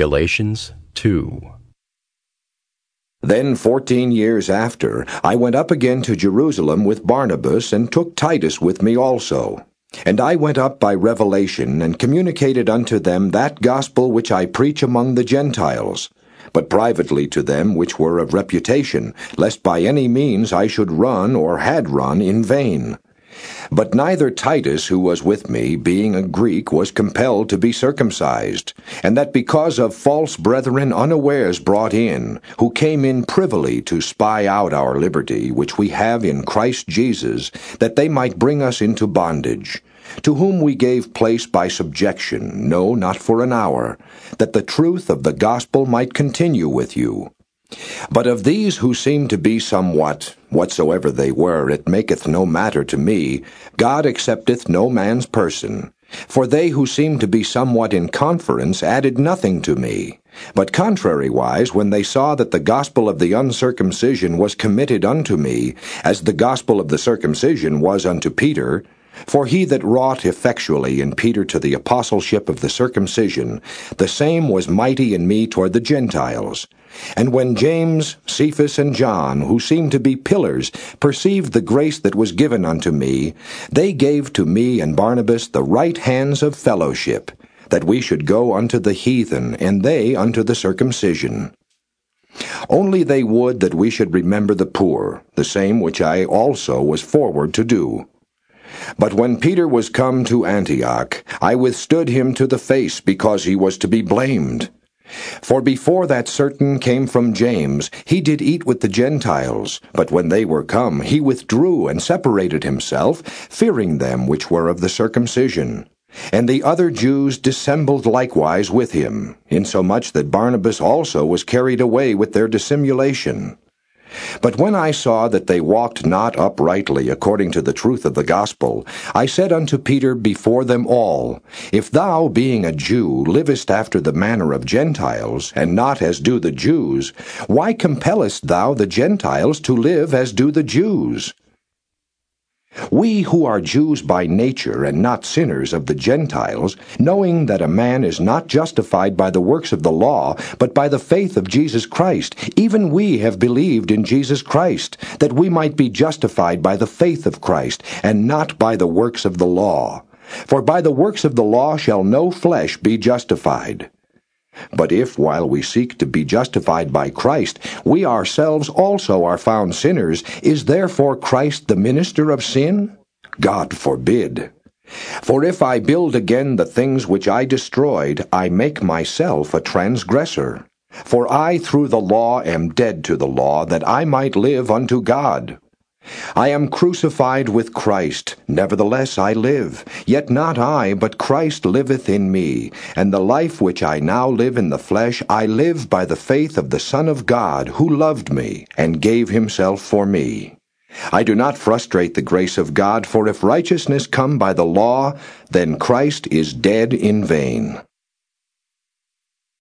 Galatians 2. Then fourteen years after, I went up again to Jerusalem with Barnabas, and took Titus with me also. And I went up by revelation, and communicated unto them that gospel which I preach among the Gentiles, but privately to them which were of reputation, lest by any means I should run or had run in vain. But neither Titus, who was with me, being a Greek, was compelled to be circumcised, and that because of false brethren unawares brought in, who came in privily to spy out our liberty, which we have in Christ Jesus, that they might bring us into bondage, to whom we gave place by subjection, no, not for an hour, that the truth of the gospel might continue with you. But of these who seem to be somewhat, whatsoever they were, it maketh no matter to me, God accepteth no man's person. For they who seemed to be somewhat in conference added nothing to me. But contrariwise, when they saw that the gospel of the uncircumcision was committed unto me, as the gospel of the circumcision was unto Peter, for he that wrought effectually in Peter to the apostleship of the circumcision, the same was mighty in me toward the Gentiles. And when James, Cephas, and John, who seemed to be pillars, perceived the grace that was given unto me, they gave to me and Barnabas the right hands of fellowship, that we should go unto the heathen, and they unto the circumcision. Only they would that we should remember the poor, the same which I also was forward to do. But when Peter was come to Antioch, I withstood him to the face, because he was to be blamed. For before that certain came from James, he did eat with the Gentiles, but when they were come, he withdrew and separated himself, fearing them which were of the circumcision. And the other Jews dissembled likewise with him, insomuch that Barnabas also was carried away with their dissimulation. But when I saw that they walked not uprightly according to the truth of the gospel, I said unto Peter before them all, If thou, being a Jew, livest after the manner of Gentiles, and not as do the Jews, why compellest thou the Gentiles to live as do the Jews? We who are Jews by nature and not sinners of the Gentiles, knowing that a man is not justified by the works of the law, but by the faith of Jesus Christ, even we have believed in Jesus Christ, that we might be justified by the faith of Christ, and not by the works of the law. For by the works of the law shall no flesh be justified. But if, while we seek to be justified by Christ, we ourselves also are found sinners, is therefore Christ the minister of sin? God forbid. For if I build again the things which I destroyed, I make myself a transgressor. For I through the law am dead to the law, that I might live unto God. I am crucified with Christ, nevertheless I live. Yet not I, but Christ liveth in me. And the life which I now live in the flesh, I live by the faith of the Son of God, who loved me, and gave himself for me. I do not frustrate the grace of God, for if righteousness come by the law, then Christ is dead in vain.